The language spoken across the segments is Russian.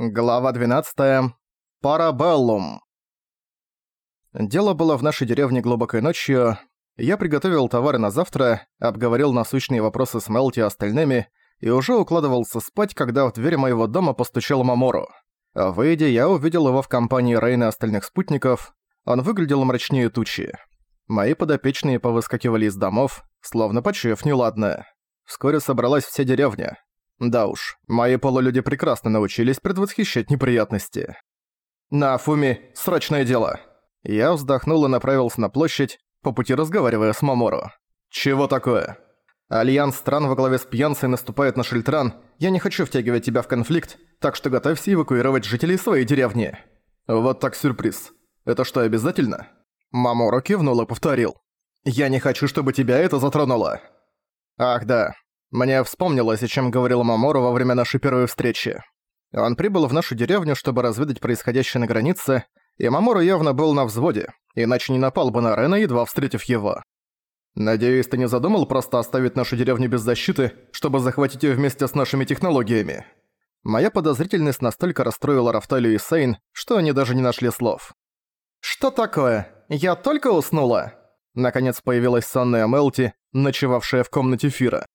Глава 12. Парабеллум. Дело было в нашей деревне глубокой ночью. Я приготовил товары на завтра, обговорил насущные вопросы с Мелти и остальными и уже укладывался спать, когда в дверь моего дома постучал Мамору. Выйдя, я увидел его в компании Рейна и остальных спутников. Он выглядел мрачнее тучи. Мои подопечные повыскакивали из домов, словно почуяв неладное. Вскоре собралась вся деревня. Да уж, мои полулюди прекрасно научились предвосхищать неприятности. «Наофуми, срочное дело!» Я вздохнул и направился на площадь, по пути разговаривая с Мамору. «Чего такое?» «Альянс стран во главе с пьянцей наступает на Шильтран. Я не хочу втягивать тебя в конфликт, так что готовься эвакуировать жителей своей деревни». «Вот так сюрприз. Это что, обязательно?» Мамору кивнул и повторил. «Я не хочу, чтобы тебя это затронуло». «Ах да, мне вспомнилось, о чем говорил Мамору во время нашей первой встречи. Он прибыл в нашу деревню, чтобы разведать происходящее на границе, и Мамору явно был на взводе, иначе не напал бы на Рена, едва встретив его. «Надеюсь, ты не задумал просто оставить нашу деревню без защиты, чтобы захватить ее вместе с нашими технологиями?» Моя подозрительность настолько расстроила Рафталию и Сейн, что они даже не нашли слов. «Что такое? Я только уснула?» Наконец появилась сонная Мелти, ночевавшая в комнате Фира.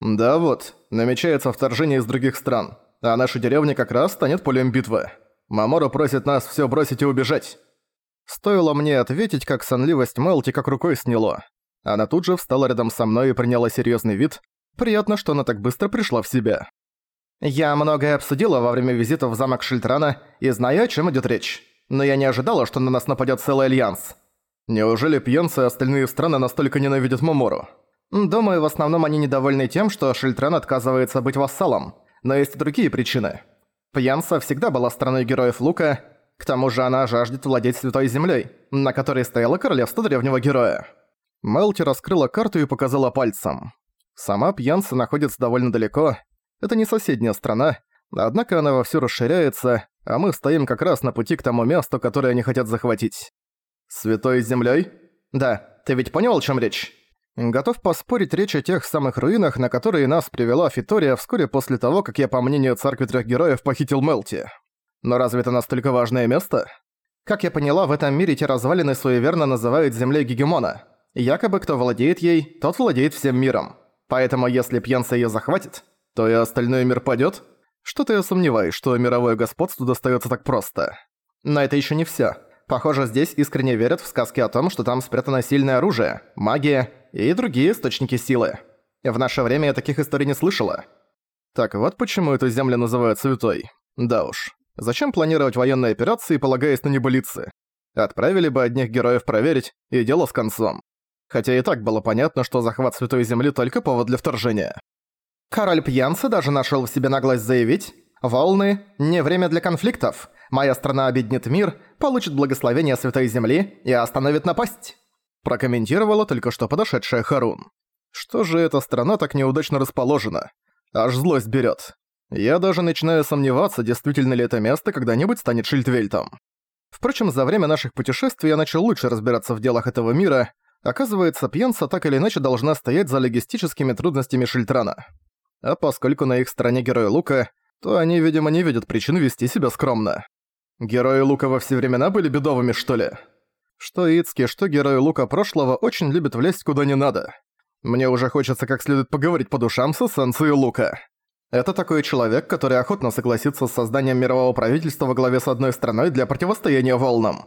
«Да вот, намечается вторжение из других стран, а наша деревня как раз станет полем битвы. Мамору просит нас все бросить и убежать». Стоило мне ответить, как сонливость Мелти как рукой сняло. Она тут же встала рядом со мной и приняла серьезный вид. Приятно, что она так быстро пришла в себя. «Я многое обсудила во время визита в замок Шильтрана и знаю, о чем идет речь. Но я не ожидала, что на нас нападет целый альянс. Неужели пьянцы и остальные страны настолько ненавидят Мамору?» Думаю, в основном они недовольны тем, что Шильтран отказывается быть вассалом. Но есть и другие причины. Пьянца всегда была страной героев Лука, к тому же она жаждет владеть Святой Землей, на которой стояло королевство древнего героя. Мелти раскрыла карту и показала пальцем. Сама Пьянца находится довольно далеко. Это не соседняя страна, однако она вовсю расширяется, а мы стоим как раз на пути к тому месту, которое они хотят захватить. Святой Землей? Да, ты ведь понял, о чем речь? Готов поспорить речь о тех самых руинах, на которые нас привела Фитория вскоре после того, как я, по мнению Церкви Трех Героев, похитил Мелти. Но разве это настолько важное место? Как я поняла, в этом мире те развалины суеверно называют землей Гегемона. Якобы кто владеет ей, тот владеет всем миром. Поэтому если пьянца её захватит, то и остальной мир падёт? Что-то я сомневаюсь, что мировое господство достаётся так просто. Но это ещё не всё. Похоже, здесь искренне верят в сказки о том, что там спрятано сильное оружие, магия и другие источники силы. В наше время я таких историй не слышала. Так вот почему эту землю называют святой. Да уж. Зачем планировать военные операции, полагаясь на небылицы? Отправили бы одних героев проверить, и дело с концом. Хотя и так было понятно, что захват Святой Земли только повод для вторжения. Король Пьянца даже нашел в себе наглость заявить «Волны – не время для конфликтов. Моя страна обеднит мир, получит благословение Святой Земли и остановит напасть», прокомментировала только что подошедшая Харун. «Что же эта страна так неудачно расположена? Аж злость берет. Я даже начинаю сомневаться, действительно ли это место когда-нибудь станет Шильдвельтом. Впрочем, за время наших путешествий я начал лучше разбираться в делах этого мира. Оказывается, Пьенса так или иначе должна стоять за логистическими трудностями Шильтрана. А поскольку на их стороне герой Лука, то они, видимо, не видят причин вести себя скромно. Герои Лука во все времена были бедовыми, что ли? Что Ицки, что герои Лука прошлого очень любят влезть куда не надо. Мне уже хочется как следует поговорить по душам с эссенцией Лука. Это такой человек, который охотно согласится с созданием мирового правительства во главе с одной страной для противостояния волнам.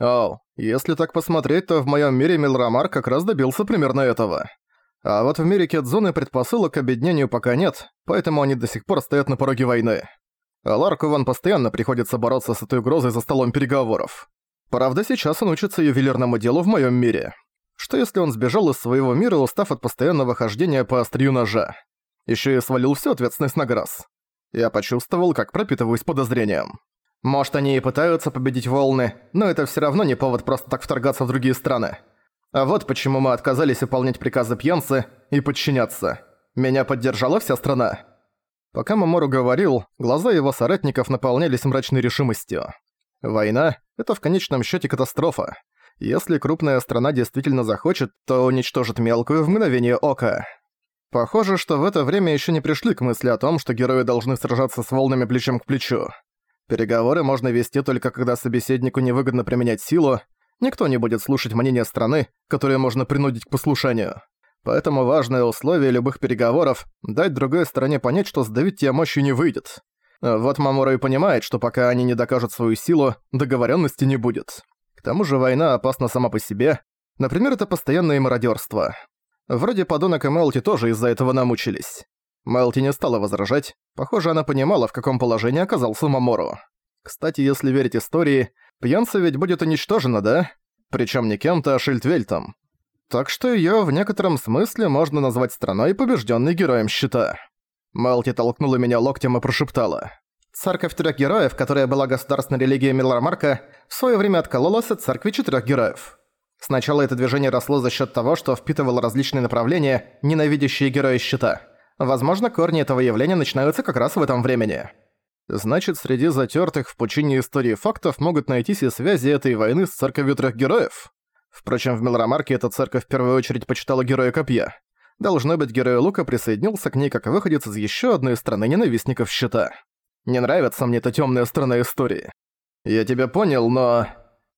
Оу, если так посмотреть, то в моем мире Милрамар как раз добился примерно этого. А вот в мире Кедзуны предпосылок к объединению пока нет, поэтому они до сих пор стоят на пороге войны. А Ларку Ван постоянно приходится бороться с этой угрозой за столом переговоров. Правда, сейчас он учится ювелирному делу в моем мире. Что если он сбежал из своего мира, устав от постоянного хождения по острию ножа? Еще и свалил всю ответственность на Грасс. Я почувствовал, как пропитываюсь подозрением. Может, они и пытаются победить волны, но это все равно не повод просто так вторгаться в другие страны. А вот почему мы отказались выполнять приказы пьянцы и подчиняться. Меня поддержала вся страна. Пока Мамору говорил, глаза его соратников наполнялись мрачной решимостью. Война — это в конечном счете катастрофа. Если крупная страна действительно захочет, то уничтожит мелкую в мгновение ока. Похоже, что в это время еще не пришли к мысли о том, что герои должны сражаться с волнами плечом к плечу. Переговоры можно вести только когда собеседнику невыгодно применять силу, никто не будет слушать мнение страны, которое можно принудить к послушанию. Поэтому важное условие любых переговоров – дать другой стороне понять, что сдавить тебя мощью не выйдет. Вот Мамура и понимает, что пока они не докажут свою силу, договоренности не будет. К тому же война опасна сама по себе. Например, это постоянное мародерство. Вроде подонок и Мелти тоже из-за этого намучились. Мелти не стала возражать. Похоже, она понимала, в каком положении оказался Мамору. Кстати, если верить истории, пьянца ведь будет уничтожена, да? Причем не кем-то, а Шильдвельтом. Так что её в некотором смысле можно назвать страной, побеждённой героем щита. Мелти толкнула меня локтем и прошептала. Церковь Трёх Героев, которая была государственной религией Миллармарка, в своё время откололась от Церкви Четырёх Героев. Сначала это движение росло за счет того, что впитывало различные направления, ненавидящие герои щита. Возможно, корни этого явления начинаются как раз в этом времени. Значит, среди затертых в пучине истории фактов могут найтись и связи этой войны с церковью трех героев. Впрочем, в Мелромарке эта церковь в первую очередь почитала героя Копья. Должно быть, герой Лука присоединился к ней как выходец из еще одной страны ненавистников щита. Не нравится мне эта темная сторона истории. Я тебя понял, но...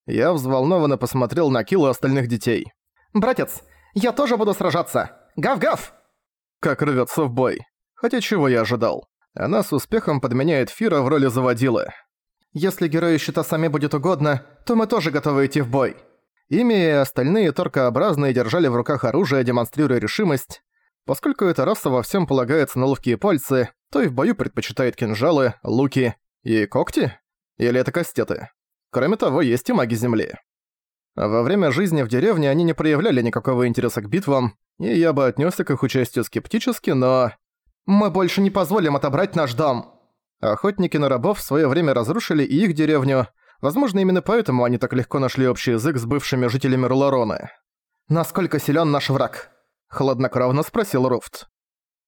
Я взволнованно посмотрел на Килу остальных детей. «Братец, я тоже буду сражаться! Гав-гав!» Как рвется в бой. Хотя чего я ожидал. Она с успехом подменяет Фира в роли заводилы. «Если герою щита сами будет угодно, то мы тоже готовы идти в бой». Ими и остальные торкообразные держали в руках оружие, демонстрируя решимость. Поскольку эта раса во всем полагается на ловкие пальцы, то и в бою предпочитает кинжалы, луки и когти? Или это кастеты? Кроме того, есть и маги Земли. Во время жизни в деревне они не проявляли никакого интереса к битвам, и я бы отнесся к их участию скептически, но... «Мы больше не позволим отобрать наш дом!» Охотники на рабов в свое время разрушили и их деревню, возможно, именно поэтому они так легко нашли общий язык с бывшими жителями Рулароны. «Насколько силен наш враг?» – хладнокровно спросил Руфт.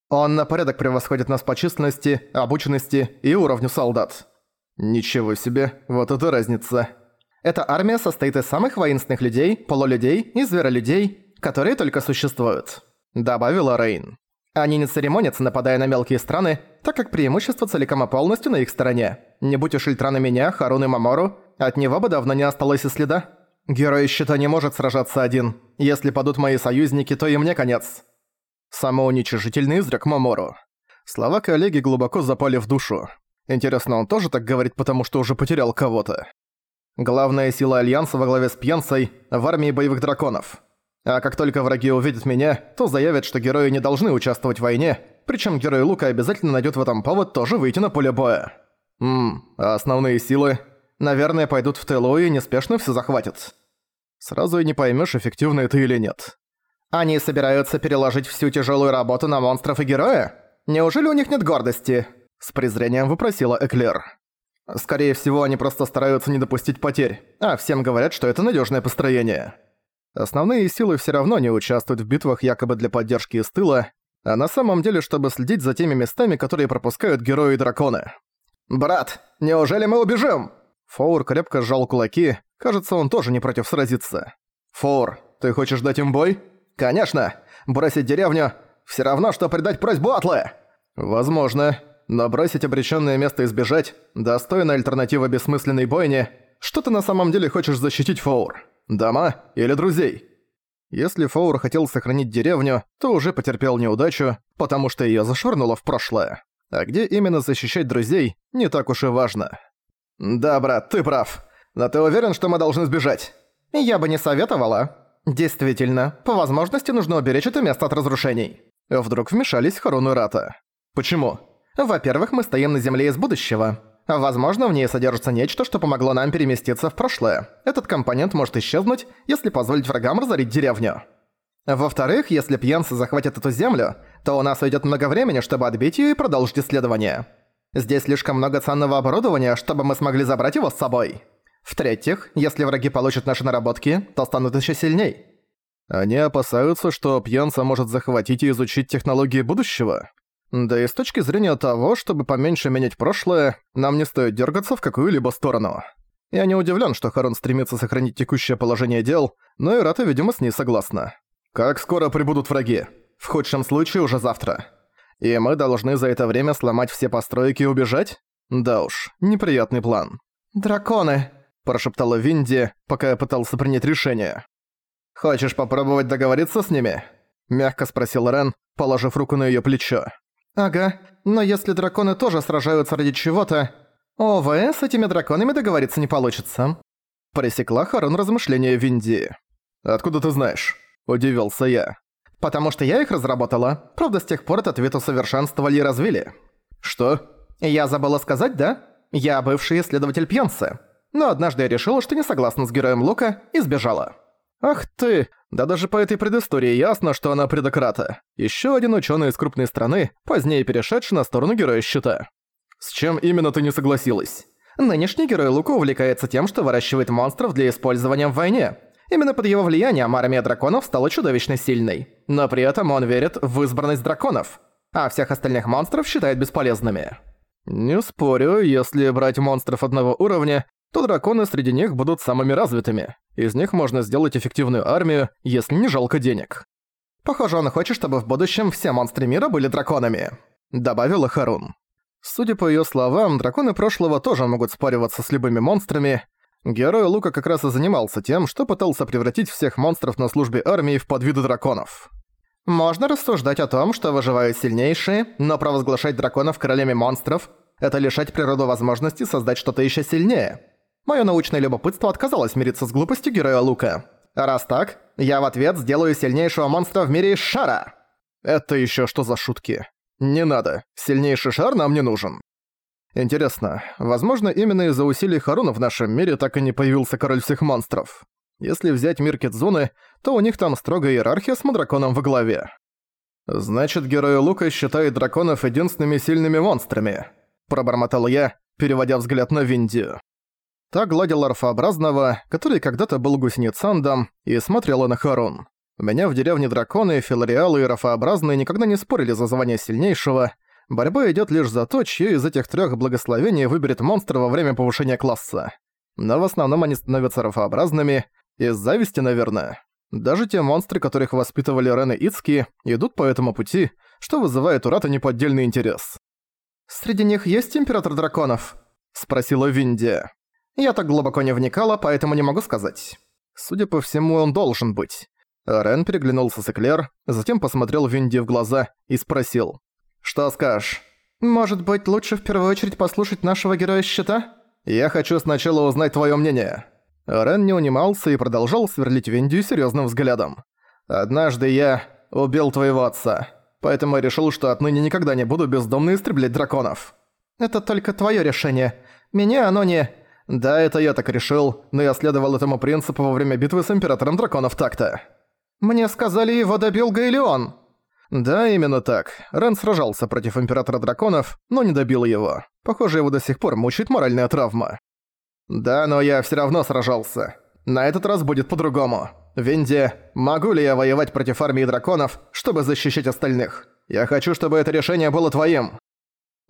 «Он на порядок превосходит нас по численности, обученности и уровню солдат». Ничего себе, вот это разница. Эта армия состоит из самых воинственных людей, полулюдей и зверолюдей, которые только существуют», — добавила Рейн. «Они не церемонятся, нападая на мелкие страны, так как преимущество целиком и полностью на их стороне. Не будь у Шильтрана меня, Харун и Мамору, от него бы давно не осталось и следа. Герой щита не может сражаться один. Если падут мои союзники, то и мне конец». Самоуничижительный изрек Мамору. Слова коллеги глубоко запали в душу. Интересно, он тоже так говорит, потому что уже потерял кого-то? Главная сила Альянса во главе с Пьянцей в армии боевых драконов. А как только враги увидят меня, то заявят, что герои не должны участвовать в войне, причем герой Лука обязательно найдет в этом повод тоже выйти на поле боя. Ммм, а основные силы? Наверное, пойдут в тылу и неспешно все захватят. Сразу и не поймешь, эффективно это или нет. Они собираются переложить всю тяжелую работу на монстров и героя? Неужели у них нет гордости? С презрением выпросила Эклер. Скорее всего, они просто стараются не допустить потерь, а всем говорят, что это надежное построение. Основные силы все равно не участвуют в битвах якобы для поддержки из тыла, а на самом деле, чтобы следить за теми местами, которые пропускают герои и драконы. «Брат, неужели мы убежим?» Фоур крепко сжал кулаки, кажется, он тоже не против сразиться. «Фоур, ты хочешь дать им бой?» «Конечно! Бросить деревню – все равно, что предать просьбу Атлы!» «Возможно. Но бросить обречённое место и сбежать – достойная альтернатива бессмысленной бойне. Что ты на самом деле хочешь защитить, Фоур? Дома или друзей? Если Фоур хотел сохранить деревню, то уже потерпел неудачу, потому что её зашвырнуло в прошлое. А где именно защищать друзей, не так уж и важно. «Да, брат, ты прав. Но ты уверен, что мы должны сбежать?» «Я бы не советовала. Действительно, по возможности нужно уберечь это место от разрушений». Вдруг вмешались Харун и Рата. «Почему?» Во-первых, мы стоим на Земле из будущего. Возможно, в ней содержится нечто, что помогло нам переместиться в прошлое. Этот компонент может исчезнуть, если позволить врагам разорить деревню. Во-вторых, если пьянцы захватят эту землю, то у нас уйдет много времени, чтобы отбить ее и продолжить исследование. Здесь слишком много ценного оборудования, чтобы мы смогли забрать его с собой. В-третьих, если враги получат наши наработки, то станут еще сильней. Они опасаются, что пьянца может захватить и изучить технологии будущего. Да и с точки зрения того, чтобы поменьше менять прошлое, нам не стоит дергаться в какую-либо сторону. Я не удивлен, что Харон стремится сохранить текущее положение дел, но и Рата, видимо, с ней согласна. «Как скоро прибудут враги?» В худшем случае уже завтра. И мы должны за это время сломать все постройки и убежать? Да уж, неприятный план. «Драконы!» – прошептала Винди, пока я пытался принять решение. «Хочешь попробовать договориться с ними?» – мягко спросил Рен, положив руку на её плечо. «Ага, но если драконы тоже сражаются ради чего-то, ОВ с этими драконами договориться не получится». Пресекла Харон размышления Винди. «Откуда ты знаешь?» – удивился я. «Потому что я их разработала. Правда, с тех пор этот вид усовершенствовали и развили». «Что?» «Я забыла сказать, да? Я бывший исследователь Пьонсы. Но однажды я решила, что не согласна с героем Лука, и сбежала». «Ах ты! Да даже по этой предыстории ясно, что она предократа. Ещё один учёный из крупной страны, позднее перешедший на сторону героя щита. С чем именно ты не согласилась?» Нынешний герой Лука увлекается тем, что выращивает монстров для использования в войне. Именно под его влиянием армия драконов стала чудовищно сильной. Но при этом он верит в избранность драконов, а всех остальных монстров считает бесполезными. Не спорю, если брать монстров одного уровня, то драконы среди них будут самыми развитыми. Из них можно сделать эффективную армию, если не жалко денег. Похоже, он хочет, чтобы в будущем все монстры мира были драконами», — добавила Харун. Судя по её словам, драконы прошлого тоже могут спариваться с любыми монстрами. Герой Лука как раз и занимался тем, что пытался превратить всех монстров на службе армии в подвиды драконов. Можно рассуждать о том, что выживают сильнейшие, но провозглашать драконов королями монстров – это лишать природу возможности создать что-то ещё сильнее. Моё научное любопытство отказалось мириться с глупостью героя Лука. раз так, я в ответ сделаю сильнейшего монстра в мире шара. Это ещё что за шутки? «Не надо. Сильнейший шар нам не нужен». Интересно, возможно, именно из-за усилий Харуна в нашем мире так и не появился король всех монстров. Если взять мир Кидзуны, то у них там строгая иерархия с Мадраконом во главе. «Значит, герой Лука считает драконов единственными сильными монстрами», пробормотал я, переводя взгляд на Виндию. Та гладила орфообразного, который когда-то был гусеницандом, и смотрела на Харун. У меня в деревне драконы, филариалы и рафообразные никогда не спорили за звание сильнейшего. Борьба идёт лишь за то, чье из этих трёх благословений выберет монстр во время повышения класса. Но в основном они становятся рафообразными, из зависти, наверное. Даже те монстры, которых воспитывали Рен и Ицки, идут по этому пути, что вызывает у Рата неподдельный интерес. «Среди них есть Император Драконов?» – спросила Винди. «Я так глубоко не вникала, поэтому не могу сказать. Судя по всему, он должен быть. Рен переглянулся с Эклер, затем посмотрел Винди в глаза и спросил. «Что скажешь?» «Может быть, лучше в первую очередь послушать нашего героя щита?» «Я хочу сначала узнать твое мнение». Рен не унимался и продолжал сверлить Винди серьезным взглядом. «Однажды я убил твоего отца, поэтому я решил, что отныне никогда не буду бездомно истреблять драконов». «Это только твое решение. Меня оно не...» «Да, это я так решил, но я следовал этому принципу во время битвы с Императором Драконов так-то». «Мне сказали, его добил Гайлеон!» Да, именно так. Рен сражался против Императора Драконов, но не добил его. Похоже, его до сих пор мучает моральная травма. Да, но я всё равно сражался. На этот раз будет по-другому. Винди, могу ли я воевать против армии драконов, чтобы защищать остальных? Я хочу, чтобы это решение было твоим.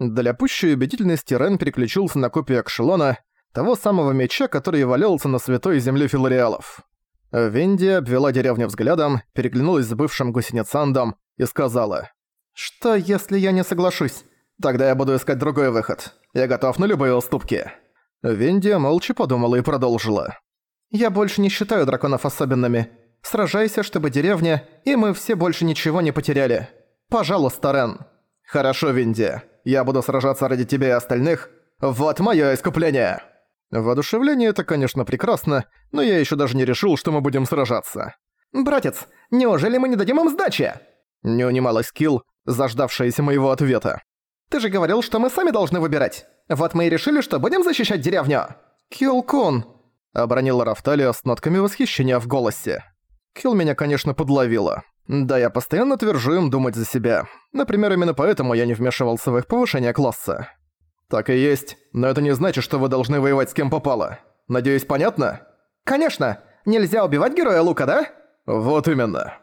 Для пущей убедительности Рен переключился на копию Акшелона, того самого меча, который валялся на святой земле филариалов. Венди обвела деревню взглядом, переглянулась с бывшим гусеницандом и сказала. «Что, если я не соглашусь? Тогда я буду искать другой выход. Я готов на любые уступки». Венди молча подумала и продолжила. «Я больше не считаю драконов особенными. Сражайся, чтобы деревня, и мы все больше ничего не потеряли. Пожалуйста, Рен». «Хорошо, Винди. Я буду сражаться ради тебя и остальных. Вот моё искупление!» Воодушевление это, конечно, прекрасно, но я еще даже не решил, что мы будем сражаться. «Братец, неужели мы не дадим им сдачи?» Не унималась Килл, заждавшаяся моего ответа. «Ты же говорил, что мы сами должны выбирать. Вот мы и решили, что будем защищать деревню». «Килл-кун», — обронила Рафталия с нотками восхищения в голосе. Килл меня, конечно, подловила. Да, я постоянно твержу им думать за себя. Например, именно поэтому я не вмешивался в их повышение класса. «Так и есть, но это не значит, что вы должны воевать с кем попало. Надеюсь, понятно?» «Конечно! Нельзя убивать героя Лука, да?» «Вот именно».